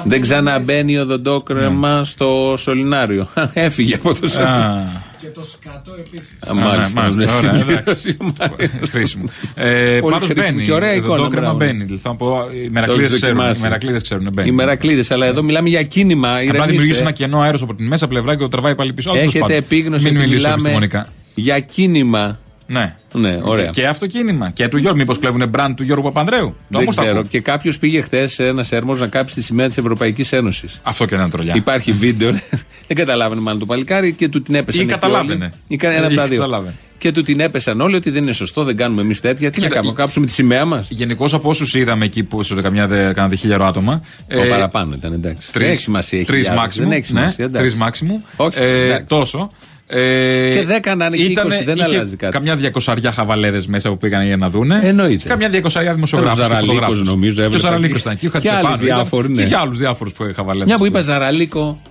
Δεν ξαναμπαίνει ο δοντόκρεμα στο σωληνάριο. Έφυγε από το σωληνάριο. Και το σκατό επίσης. Α, Μάλιστα, Α, ναι, ναι, ωραία, συμπλήρωση, εντάξει. Χρήσιμο. Ε, Πολύ Πάντω χρήσιμο μπαίνει. και ωραία εικόνα, Το κρέμα μπράβο. μπαίνει. Δηλαδή, θα πω, οι Το μερακλείδες έχεις ξέρουν. δοκιμάσει. Οι μερακλείδες ξέρουν. Μπαίνει. Οι μερακλείδες, αλλά εδώ μιλάμε για κίνημα. Απλά ηρεμήστε. δημιουργήσει ένα κενό αέρος από την μέσα πλευρά και το τραβάει πάλι πίσω. Αλλά τέλος Έχετε πάντων, επίγνωση Μην ότι μιλήσω μιλάμε επιστημονικά. για κίνημα. Ναι. Ναι, ωραία. Και αυτό κίνημα. Και του Γιώργου. Μήπως κλέβουν μπραντ του Γιώργου Παπανδρέου. Το Δεν όμως το ξέρω. ακούω. Και κάποιος πήγε χθες ένα έρμο να κάψει τη σημαία της Ευρωπαϊκής Ένωσης. Αυτό και ένα τρολιά. Υπάρχει βίντεο. δεν καταλάβαινε μάλλον το παλικάρι και του την έπεσαν. Ή εκεί καταλάβαινε. όλοι. Ή κα- ένα από Ή τα δύο. καταλάβαινε. Και του την έπεσαν όλοι ότι δεν είναι σωστό, δεν κάνουμε εμείς τέτοια. Τι να Κοίτα, κάνουμε, η- κάψουμε τη σημαία μας. Γενικώς από όσους είδαμε εκεί που ίσω καμιά δε- κάνα δι άτομα. Ο παραπάνω ήταν εντάξει. δεν έχει σημασία. οι Τρεις χιλιάδες. μάξιμου. Δεν έχει σημασία. εντάξει. Τρει μάξιμου. Όχι, Ε, εντάξει. τόσο. Ε, Και δέκα να είναι και ήτανε- 20, δεν είχε αλλάζει κάτι. Καμιά διακοσαριά χαβαλέδες μέσα που πήγαν για να δούνε. Εννοείται. Και καμιά διακοσαριά Ο δημοσιογράφου. Ζαραλίκος, νομίζω, Και ο έβλεπα. Ζαραλίκο ήταν εκεί. Ο Και άλλοι Χατζηστεφάνου. ήταν. διάφοροι, ναι. Και για άλλους διάφορους που είχαν χαβαλέδες. Μια που είπα Ζαραλίκο,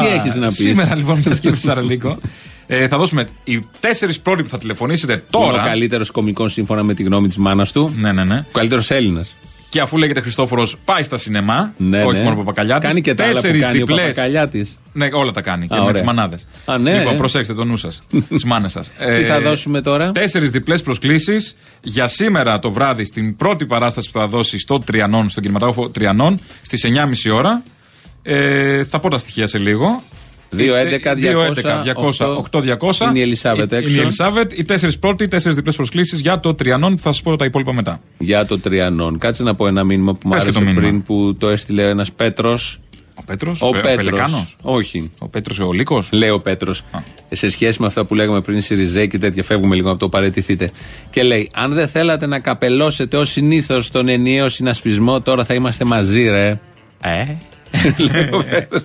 τι έχεις να πεις; Σήμερα λοιπόν, μια και είπε Ζαραλίκο. Ε, θα δώσουμε οι τέσσερις πρώτοι που θα τηλεφωνήσετε Είναι τώρα. ο καλύτερος κομικός σύμφωνα με τη γνώμη της μάνας του. Ναι, ναι, ναι. Ο καλύτερος Έλληνας. Και αφού λέγεται Χριστόφορος, πάει στα σινεμά. Ναι, όχι ναι. μόνο ο Παπακαλιάτης. Κάνει και τα άλλα που Τέσσερις κάνει ο διπλές. Παπακαλιάτης. Ναι, όλα τα κάνει. Α, και με ωραία. τι μανάδες. Α, ναι, Λοιπόν, ε. προσέξτε το νου σας. τις μάνες σας. Τι θα δώσουμε τώρα; Τέσσερις διπλές προσκλήσεις για σήμερα το βράδυ στην πρώτη παράσταση που θα δώσει στο Τριανόν, στον κινηματόγραφο Τριανόν, στις 9.30 ώρα. Ε, θα πω τα στοιχεία σε λίγο. 2-11-200, 2-11-200-8-200. Είναι η Ελισάβετ έξω. Είναι η Ελισάβετ. Οι τέσσερις πρώτοι, τέσσερις διπλές προσκλήσεις για το Τριανόν. Θα σας πω τα υπόλοιπα μετά. Για το Τριανόν. Κάτσε να πω ένα μήνυμα που μου Πες και άρεσε το μήνυμα. πριν που το έστειλε ένας Πέτρος. Ο Πέτρος, Ο ο, Πέτρος. Πελεκάνος; Όχι. Ο Πέτρος ο Λύκος; Λέει ο Πέτρο. Σε σχέση με αυτά που λέγαμε πριν, Σιριζέ και τέτοια, φεύγουμε λίγο από το παρετηθείτε. Και λέει: Αν δεν θέλατε να καπελώσετε ως συνήθως τον ενιαίο συνασπισμό, τώρα θα είμαστε μαζί, ρε. Ε. Λέει ο Πέτρος.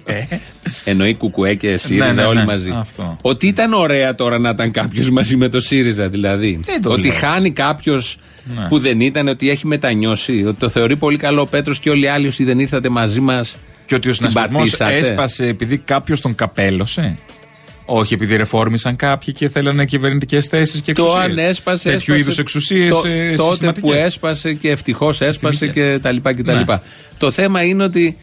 Εννοεί Κουκουέ και ΣΥΡΙΖΑ Ναι, ναι, όλοι ναι. μαζί. Αυτό. Ότι ήταν ωραία τώρα να ήταν κάποιος μαζί με το ΣΥΡΙΖΑ δηλαδή. Δεν το ότι λες. χάνει κάποιος Ναι. που δεν ήταν, ότι έχει μετανιώσει. Ότι το θεωρεί πολύ καλό ο Πέτρος και όλοι οι άλλοι όσοι δεν ήρθατε μαζί μας. Και ότι ο την συνασπισμός πατήσατε. έσπασε επειδή κάποιος τον καπέλωσε. Όχι επειδή ρεφόρμησαν κάποιοι και θέλανε κυβερνητικές θέσεις και Το εξουσίες. αν έσπασε. Τέτοιου έσπασε είδους εξουσίες. το- τότε που έσπασε και ευτυχώς έσπασε και τα λοιπά και τα Ναι. λοιπά. Το θέμα είναι ότι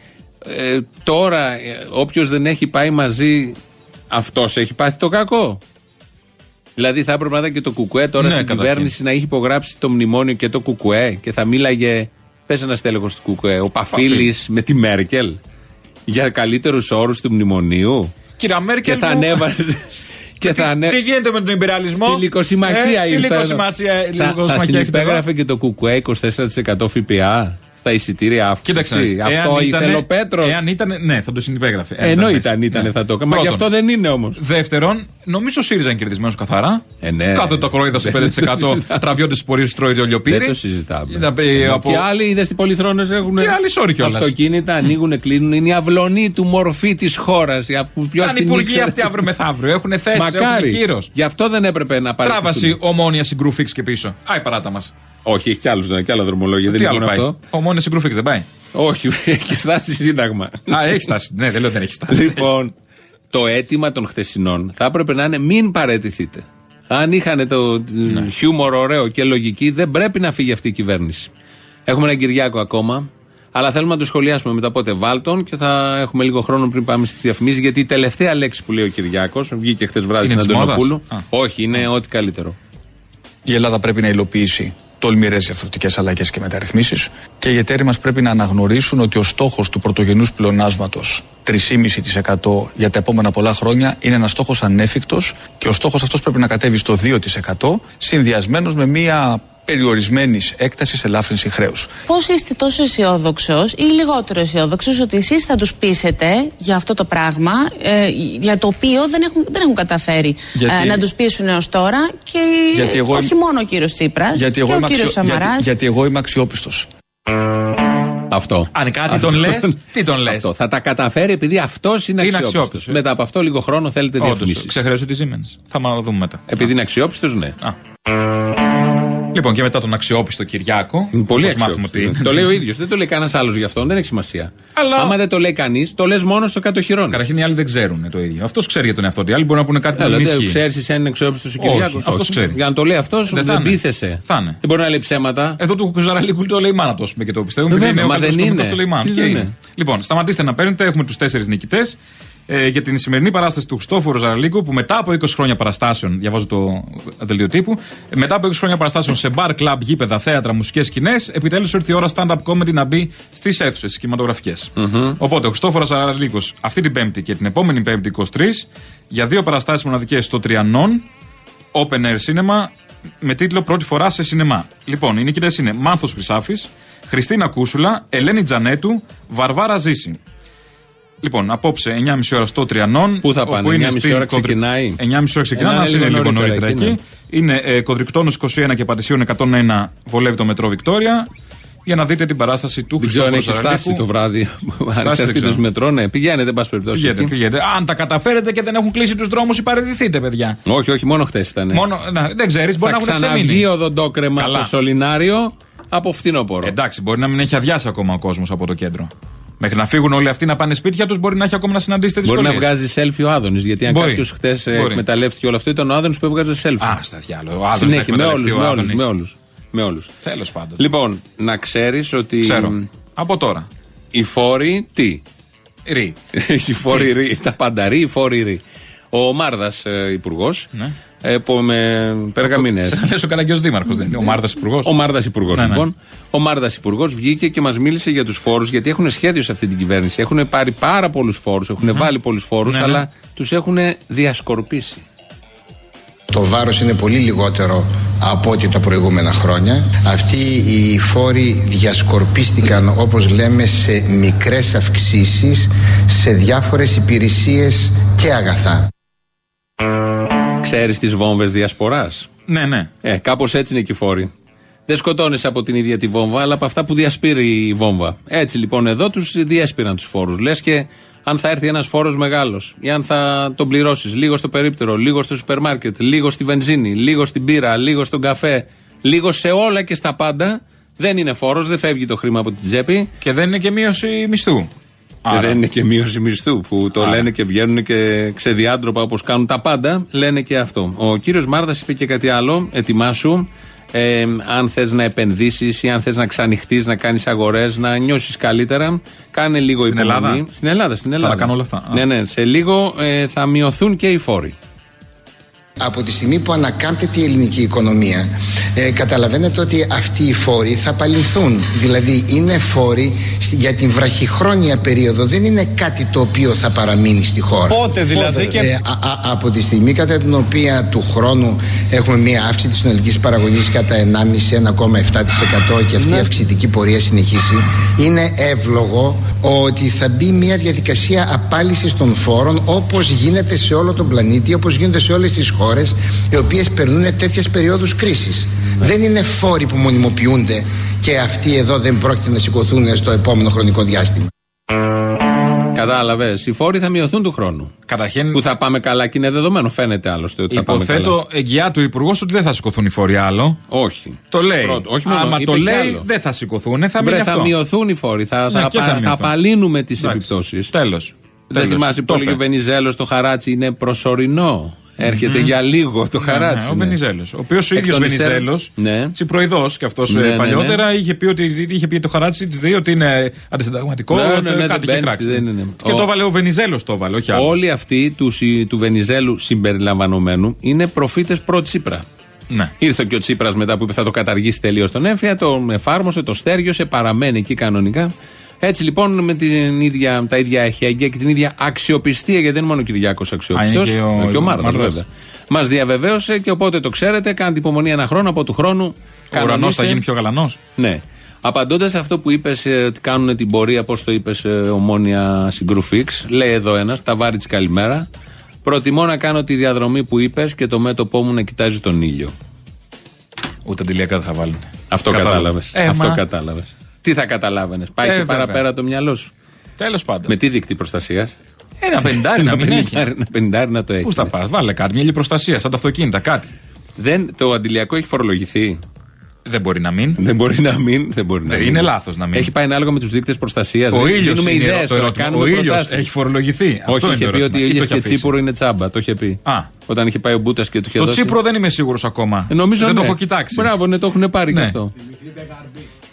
ε, τώρα όποιος δεν έχει πάει μαζί, αυτός έχει πάθει το κακό. Δηλαδή θα έπρεπε να ήταν και το Κουκουέ τώρα Ναι, στην καταρχήν. κυβέρνηση να έχει υπογράψει το μνημόνιο και το Κουκουέ και θα μίλαγε. Πες ένας τέλεχος του Κουκουέ, ο Παφίλης με τη Μέρκελ για καλύτερους όρους του μνημονίου. Κυρία Μέρκελ. Και θα μου, ανέβαζε. και θα ανέ... Τι γίνεται με τον υπεραλισμό; Στη λικοσυμμαχία ε, Τι ήρθε. λικοσυμμαχία, Θα, θα λικοσυμμαχία έχετε εδώ; συνυπέγραφε και το κουκουέ 24% ΦΠΑ στα εισιτήρια αύξηση. Κοίταξε. να δεις. Αυτό Εάν ήθελε ήτανε- ο Πέτρος. Εάν ήταν. Ναι, θα το συνυπέγραφε. εάν Ενώ μέσα. ήταν, ήταν, Ναι. θα το έκανε. Μα γι' Πρώτον. αυτό δεν είναι όμως. Δεύτερον, νομίζω ο ΣΥΡΙΖΑ είναι κερδισμένος καθαρά. Ε, ναι. Κάθε το κορόιδα σε Δεν το 5% συζητάμε. τραβιώνται στι πορείες τρώει το λιοπύρι. Δεν το συζητάμε. Να πει Ενώ από- Και άλλοι είδες τι πολυθρόνες έχουν. Και άλλοι sorry κιόλας. Αυτοκίνητα ανοίγουν, κλείνουν. Είναι η αυλωνή του μορφή της χώρας. Θα είναι υπουργοί αυτοί αύριο μεθαύριο. Έχουν θέσει, έχουν Μακάρι. κύρος. Γι' αυτό δεν έπρεπε να πάρει. Τράβαση ομόνια συγκρούφιξ και πίσω. Άι παράτα μας. Όχι, έχει κι άλλους κι άλλα δρομολόγια. Δεν Τι είναι άλλο μόνο πάει. αυτό. Ομόνια συγκρούφιξ δεν πάει. Όχι, έχει στάσει σύνταγμα. Α, έχει στάσει. Ναι, δεν λέω δεν έχει στάσει. Λοιπόν, το αίτημα των χθεσινών θα έπρεπε να είναι μην παρετηθείτε. Αν είχαν το Ναι. χιούμορ ωραίο και λογική, δεν πρέπει να φύγει αυτή η κυβέρνηση. Έχουμε έναν Κυριάκο ακόμα, αλλά θέλουμε να το σχολιάσουμε μετά. Οπότε βάλτον και θα έχουμε λίγο χρόνο πριν πάμε στις διαφημίσεις. Γιατί η τελευταία λέξη που λέει ο Κυριάκος, βγήκε χθες βράδυ Είναι στην της Αντωνοπούλου. μόδας; Α. Όχι, είναι ό,τι καλύτερο. Η Ελλάδα πρέπει να υλοποιήσει τολμηρές διαρθρωτικέ αλλαγές και μεταρρυθμίσεις και οι εταίροι μας πρέπει να αναγνωρίσουν ότι ο στόχος του πρωτογενούς πλεονάσματος 3,5% για τα επόμενα πολλά χρόνια είναι ένας στόχος ανέφικτος και ο στόχος αυτός πρέπει να κατέβει στο 2% συνδυασμένος με μια περιορισμένης έκτασης ελάφρυνσης χρέους. Πώς είστε τόσο αισιόδοξος ή λιγότερο αισιόδοξος ότι εσείς θα τους πείσετε για αυτό το πράγμα, ε, για το οποίο δεν έχουν, δεν έχουν καταφέρει Γιατί- ε, να τους πείσουν έως τώρα και Γιατί εγώ όχι είμαι- μόνο ο κύριος Τσίπρας Γιατί και εγώ, ο είμαι κύριος αξιο- Σαμαράς. γιατί, γιατί εγώ είμαι αξιόπιστος. Αυτό. Αν κάτι Αυτό. τον λες, τι τον λες; Αυτό. Θα τα καταφέρει επειδή αυτός είναι Είναι αξιόπιστος. αξιόπιστος, ε. Μετά από αυτό λίγο χρόνο θέλετε Όντως, διαφημίσεις. ξεχρέωσε τη Siemens. Θα μα δούμε μετά. Επειδή είναι αξιόπιστος, ναι. Α. Λοιπόν, και μετά τον αξιόπιστο Κυριάκο. Είναι πολύ όπως μάθουμε αξιόπιστο. ότι είναι. Το λέει ο ίδιος. Δεν το λέει κανένας άλλος γι' αυτό. Δεν έχει σημασία. Αλλά- Άμα δεν το λέει κανείς, το λες μόνος στο κατοχυρώνει. Καταρχήν οι άλλοι δεν ξέρουν το ίδιο. Αυτός ξέρει για τον εαυτό του. Οι άλλοι μπορεί να πούνε κάτι που δεν ισχύει. ξέρεις εσύ αν είναι αξιόπιστος ο Όχι, Κυριάκος. αυτός ξέρει. Για να το λέει αυτός, Δεν δεν, θα είναι. πείθεσαι. Θα είναι. Δεν μπορεί να λέει ψέματα. Εδώ του Ζαραλίκου το λέει η μάνα του, ας πούμε, και το πιστεύουμε. Ε, επειδή βέβαια, είναι ο μα δεν καλύτερος είναι. κωμικός, το λέει η μάνα του. Τι Και δεν είναι. είναι. Λοιπόν, σταματήστε να παίρνετε. Έχουμε τους τέσσερις νικητές. Ε, για την σημερινή παράσταση του Χριστόφορου Ζαραλίκου, που μετά από 20 χρόνια παραστάσεων, διαβάζω το δελτίο τύπου, ε, μετά από 20 χρόνια παραστάσεων σε μπαρ, κλαμπ, γήπεδα, θέατρα, μουσικές σκηνές, επιτέλους ήρθε η ώρα stand-up comedy να μπει στις αίθουσες, στι κινηματογραφικές. Οπότε, ο Χριστόφορο Ζαραλίκος αυτή την Πέμπτη και την επόμενη Πέμπτη 23, για δύο παραστάσεις μοναδικές στο Τριανόν, open air cinema, με τίτλο Πρώτη φορά σε σινεμά. Λοιπόν, οι νικητές είναι Μάνθος Χρυσάφης, Χριστίνα Κούσουλα, Ελένη Τζανέτου, Βαρβάρα Ζήση. Λοιπόν, απόψε 9.30 ώρα στο Τριανόν. Πού θα πάνε, όπου είναι 9.30 στην ώρα κοντρι- ξεκινάει; 9.30 ώρα ξεκινάει, Ε, να να είναι είναι λίγο λίγο νωρίτερα νωρίτερα εκεί, εκεί. Είναι ε, Κοντρικτόνος 21 και Πατησίων 101, βολεύει το μετρό Βικτόρια. Για να δείτε την παράσταση του Δεν ξέρω αν Χριστόφορου έχει στάσει Ζαραλίκου. το βράδυ. Στάση δεν Ανεξαρτήτω ξέρω. μετρό, ναι. Πηγαίνετε, εν πάση περιπτώσει. Πηγαίνετε, εκεί. πηγαίνετε. Αν τα καταφέρετε και δεν έχουν κλείσει τους δρόμους, παραιτηθείτε, παιδιά. Όχι, όχι, μόνο χθες ήταν. Μόνο, να, δεν ξέρεις, μπορεί θα να έχουν ξαναβγεί ξεμείνει. οδοντόκρεμα Καλά. το σωληνάριο από φθινόπωρο. Εντάξει, μπορεί να μην έχει αδειάσει ακόμα ο κόσμος από το κέντρο. Μέχρι να φύγουν όλοι αυτοί να πάνε σπίτια τους, μπορεί να έχει ακόμα να συναντήσετε Μπορεί δυσκολίες. να βγάζει selfie ο Άδωνης. Γιατί αν Μπορεί. κάποιος χτες Μπορεί. εκμεταλλεύτηκε όλο αυτό, ήταν ο Άδωνης που έβγαζε selfie. Α, στα διάλογα. Ο Άδωνης Συνέχεια, θα με εκμεταλλευτεί όλους. ο Με όλους. Άδωνης. Με όλους. Με όλους. Τέλος πάντων. Λοιπόν, να ξέρεις ότι. Ξέρω. Από τώρα. Οι φόροι τι; Ρι. οι φόροι ρι. Τα πάντα ρι, οι φόροι ρι. Ο Μάρδας ε, υπουργός. Ναι. Ε, που με περγαμίνε. Σε λες ο Καραγκιός Δήμαρχος, δεν είναι. Ο Μάρδας Υπουργός. Ο Μάρδας Υπουργός, Ναι, ναι. λοιπόν. Ο Μάρδας Υπουργός βγήκε και μας μίλησε για τους φόρους, γιατί έχουν σχέδιο σε αυτή την κυβέρνηση. Έχουν πάρει πάρα πολλούς φόρους, έχουν βάλει πολλούς φόρους, Ναι, ναι. αλλά τους έχουν διασκορπίσει. Το βάρος είναι πολύ λιγότερο από ό,τι τα προηγούμενα χρόνια. Αυτοί οι φόροι διασκορπίστηκαν όπως λέμε σε μικρές αυξήσεις σε διάφορες υπηρεσίες και αγαθά. Ξέρεις τις βόμβες διασποράς; Ναι, ναι. Ε, κάπως έτσι είναι και οι φόροι. Δεν σκοτώνεσαι από την ίδια τη βόμβα, αλλά από αυτά που διασπείρει η βόμβα. Έτσι λοιπόν εδώ τους διέσπηραν τους φόρους. Λες και αν θα έρθει ένας φόρος μεγάλος ή αν θα τον πληρώσεις λίγο στο περίπτερο, λίγο στο σούπερ μάρκετ, λίγο στη βενζίνη, λίγο στην πύρα, λίγο στον καφέ, λίγο σε όλα και στα πάντα, δεν είναι φόρος, δεν φεύγει το χρήμα από την τσέπη. Και δεν είναι και μείωση μισθού. Και δεν είναι και μείωση μισθού που το Άρα. λένε και βγαίνουν και ξεδιάντροπα όπως κάνουν τα πάντα, λένε και αυτό. Ο κύριος Μάρδα είπε και κάτι άλλο. Ετοιμάσου. Ε, αν θες να επενδύσεις ή αν θες να ξανοιχτείς, να κάνεις αγορές, να νιώσεις καλύτερα, κάνε λίγο Στην υπομονή. Ελλάδα; Στην Ελλάδα, στην Θα Ελλάδα. τα κάνω όλα αυτά. Α. Ναι, ναι. Σε λίγο ε, θα μειωθούν και οι φόροι. Από τη στιγμή που ανακάμπτεται η ελληνική οικονομία ε, καταλαβαίνετε ότι αυτοί οι φόροι θα απαλληλθούν. Δηλαδή είναι φόροι στη- για την βραχυχρόνια περίοδο. Δεν είναι κάτι το οποίο θα παραμείνει στη χώρα. Πότε δηλαδή και- Ε, α- α- από τη στιγμή κατά την οποία του χρόνου έχουμε μια αύξηση της συνολικής παραγωγής κατά 1,5-1,7% και αυτή η αυξητική πορεία συνεχίσει είναι εύλογο ότι θα μπει μια διαδικασία απάλυσης των φόρων όπως γίνεται σε όλο τον πλανήτη όπως γίνονται σε όλες τις χώρες οι οποίες περνούν τέτοιες περιόδους κρίσης δεν είναι φόροι που μονιμοποιούνται και αυτοί εδώ δεν πρόκειται να σηκωθούν στο επόμενο χρονικό διάστημα Κατάλαβες. Οι φόροι θα μειωθούν του χρόνου. Καταρχήν. Που θα πάμε καλά και είναι δεδομένο. Φαίνεται άλλωστε ότι θα πάμε καλά. Υποθέτω εγγυά του Υπουργός ότι δεν θα σηκωθούν οι φόροι άλλο. Όχι. Το λέει. Πρώτο, όχι μόνο, Άμα είπε το κι λέει, άλλο. δεν θα σηκωθούν. Θα Βρε, μείνει θα αυτό. μειωθούν οι φόροι. Θα, Ναι, θα, και απα- θα θα μειωθούν. απαλύνουμε τις Εντάξει. επιπτώσεις. Τέλος. Δεν θυμάσαι που έλεγε ο Βενιζέλος το χαράτσι είναι προσωρινό; Έρχεται για λίγο το χαράτσι. Ναι, ο ναι. Βενιζέλος. Ο οποίος ο Εκ ίδιος των υστέρων- Βενιζέλος, Ναι. τσιπροειδό και αυτός Ναι, ναι, παλιότερα, Είχε, πει ότι, είχε πει το χαράτσι της ΔΕΗ ότι είναι αντισυνταγματικό. Ναι, ναι, ότι ναι, δεν κάτι είχε μπαίνεις, κράξει. δεν είναι. Και Ο- το έβαλε ο Βενιζέλος, το έβαλε, όχι άλλος. Όλοι αυτοί του, συ- του Βενιζέλου συμπεριλαμβανομένου είναι προφήτες προ-Τσίπρα. Ναι. Ήρθε και ο Τσίπρας μετά που είπε θα το καταργήσει τελείως τον έμφυα, τον εφάρμοσε, το στέργιωσε, παραμένει εκεί κανονικά. Έτσι λοιπόν με την ίδια, τα ίδια εχέγγυα και την ίδια αξιοπιστία, γιατί δεν είναι μόνο ο Κυριάκος αξιοπιστό, Α, είναι και ο- και ο ο Μάρδα Μάρδας. βέβαια. Μας διαβεβαίωσε και οπότε το ξέρετε, κάντε υπομονή ένα χρόνο από του χρόνου. Ο ουρανός θα κανονίστε. γίνει πιο γαλανός. Ναι. Απαντώντας σε αυτό που είπες, ότι κάνουν την πορεία, πώς το είπες, ομόνια συγκρουφίξ, λέει εδώ ένας, Ταβάριτ καλημέρα. Προτιμώ να κάνω τη διαδρομή που είπες και το μέτωπό μου να κοιτάζει τον ήλιο. Ούτε αντιλιακά δεν θα βάλουν. Αυτό Κατάλαβα. κατάλαβες. Ε, αυτό μα. κατάλαβες. Τι θα καταλάβαινες, Πάει Ε, και βέβαια. παραπέρα το μυαλό σου. Τέλος πάντων. Με τι δίκτυ προστασίας; Ένα πεντάρι να μην έχει. Ένα πεντάρι να το έχεις. Πού θα πας, βάλε κάτι, μια προστασίας, σαν τα αυτοκίνητα, κάτι. Δεν, το αντιλιακό έχει φορολογηθεί. Δεν μπορεί να μην. Δεν μπορεί να μην. Δεν μπορεί να Δεν μην. είναι λάθος να μην. Έχει πάει ανάλογα με τους δείκτες προστασίας. Ο ήλιος Δίνουμε είναι ιδέες το τώρα. ερώτημα. Κάνουμε Ο ήλιος προτάσεις. έχει φορολογηθεί. Αυτό Όχι, είναι είχε το πει ότι ο ερώτημα. Ή ήλιος το και έχει αφήσει. τσίπουρο είναι τσάμπα. Το είχε πει. Α. Όταν είχε πάει ο Μπούτας και του είχε Το δώσει. Τσίπρο δεν είμαι σίγουρος ακόμα. Ε, Νομίζω δεν ναι. το έχω κοιτάξει. Μπράβο, ναι, το έχουν πάρει Ναι. και αυτό.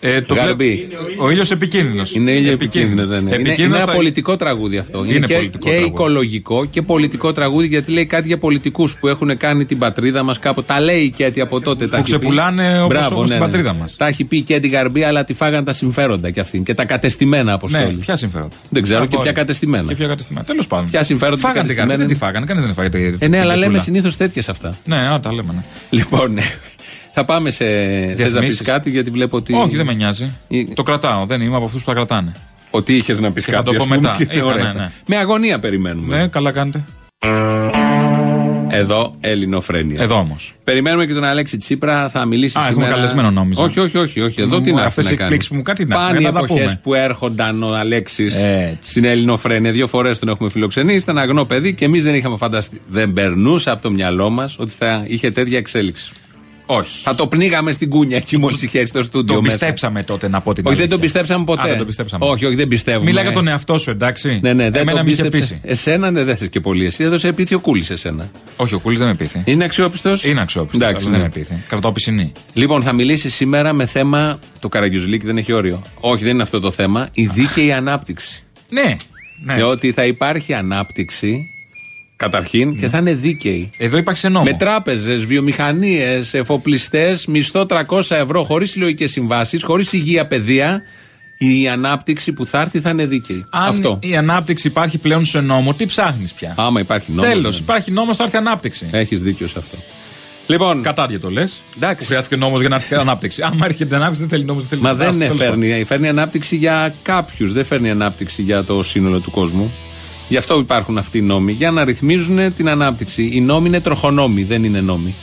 Ε, το Γαρμπή. βλέπ- Ο ήλιος επικίνδυνος. Είναι ήλιο επικίνδυνος, δεν είναι. Είναι, είναι ένα πολιτικό τραγούδι αυτό. Είναι, Είναι και, πολιτικό και τραγούδι. οικολογικό και πολιτικό τραγούδι γιατί λέει κάτι για πολιτικούς που έχουν κάνει την πατρίδα μας κάπου. Τα λέει η Κέτη από τότε. τα Που έχει πει. ξεπουλάνε όπως- Μπράβο, όπως ναι, την ναι. πατρίδα μας. Τα έχει πει η Κέτη Γαρμπή, αλλά τη φάγαν τα συμφέροντα κι αυτήν και τα κατεστημένα αποστόλη. Ναι, ποια συμφέροντα. Δεν ξέρω και Από ποια όλα. κατεστημένα. Και ποια κατεστημένα. Τέλος πάντων. Ποια συμφέροντα και Φάγανε την κατεστημένα καρδιά, δεν είναι. τη φάγανε. Κανεί δεν φάγανε. Ε, ναι, αλλά λέμε πουλά. συνήθως τέτοιες αυτά. Ναι, α, τα λέμε. Ναι. Λοιπόν, ναι. Θα πάμε σε. Θες να πεις Διαφημίσεις. κάτι, γιατί βλέπω ότι. Όχι, δεν με νοιάζει. Η- Το κρατάω. Δεν είμαι από αυτούς που τα κρατάνε. Ότι είχες να πεις Και θα κάτι. το ας πω πούμε, μετά. και- Είχα, ωραία. ναι, ναι. Με αγωνία περιμένουμε. Ναι, καλά κάνετε. Εδώ Ελληνοφρένια. Εδώ όμως. Περιμένουμε και τον Αλέξη Τσίπρα, θα μιλήσει Α, έχουμε σήμερα. καλεσμένο, νόμιζα. Όχι, όχι, όχι. όχι. Εδώ Μου- τι να αυτές έρθει οι να κάνει. εκπλήξεις που μου κάτι να Πάνε έχουν, οι να τα εποχές πούμε. που έρχονταν ο Αλέξης Έτσι. στην Ελληνοφρένια. Δύο φορές τον έχουμε φιλοξενήσει. Ήταν αγνό παιδί και εμείς δεν είχαμε φανταστεί. Δεν περνούσε από το μυαλό μας ότι θα είχε τέτοια εξέλιξη. Όχι. Θα το πνίγαμε στην κούνια εκεί μόλις είχε έρθει στο στούντιο. Το μέσα. πιστέψαμε τότε να πω την Όχι, δεν αλήθεια. τον πιστέψαμε ποτέ. Α, δεν τον πιστέψαμε. Όχι, όχι, δεν πιστεύουμε. Μιλάει για τον εαυτό σου, εντάξει. Ναι, ναι, δεν Εμένα τον με είχε πίστεψε. πείσει. Εσένα δεν δέσε και πολύ. Εσύ έδωσε επίθει ο Κούλη εσένα. Όχι, ο Κούλης δεν με πείθει. Είναι αξιόπιστος; Είναι αξιόπιστος. Εντάξει, αλλά δεν ναι. με πείθει. Κρατάω πισινή. Λοιπόν, θα μιλήσεις σήμερα με θέμα. Το Καραγκιουζλίκι δεν έχει όριο. Όχι, δεν είναι αυτό το θέμα. Η δίκαιη ανάπτυξη. Ναι. ναι. Και ότι θα υπάρχει ανάπτυξη καταρχήν και θα είναι δίκαιη. Εδώ υπάρχει σε νόμο. Με τράπεζες, βιομηχανίες, εφοπλιστές, μισθό 300 ευρώ, χωρίς συλλογικές συμβάσεις, χωρίς υγεία, παιδεία. Η ανάπτυξη που θα έρθει θα είναι δίκαιη. Αν Αυτό. η ανάπτυξη υπάρχει πλέον σε νόμο, τι ψάχνεις πια; Άμα υπάρχει νόμο. Τέλος, υπάρχει νόμος, θα έρθει ανάπτυξη. Έχεις δίκιο σε αυτό. Λοιπόν. Κατάργε το λες. Εντάξει. Χρειάστηκε νόμος για να έρθει ανάπτυξη. Άμα έρχεται ανάπτυξη, δεν θέλει νόμος, δεν θέλει Μα κατάσταση, δεν τέλος φέρνει. Φέρνει ανάπτυξη για κάποιους. Δεν φέρνει ανάπτυξη για το σύνολο του κόσμου. Γι' αυτό υπάρχουν αυτοί οι νόμοι. Για να ρυθμίζουν την ανάπτυξη. Οι νόμοι είναι τροχονόμοι, δεν είναι νόμοι.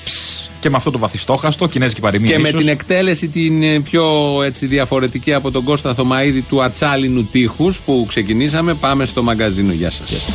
Και με αυτό το βαθιστόχαστο, κινέζικη παροιμία. Και με ίσως. την εκτέλεση την ε, πιο έτσι, διαφορετική από τον Κώστα Θωμαίδη του Ατσάλινου Τείχους που ξεκινήσαμε, πάμε στο μαγκαζίνο. Γεια σας.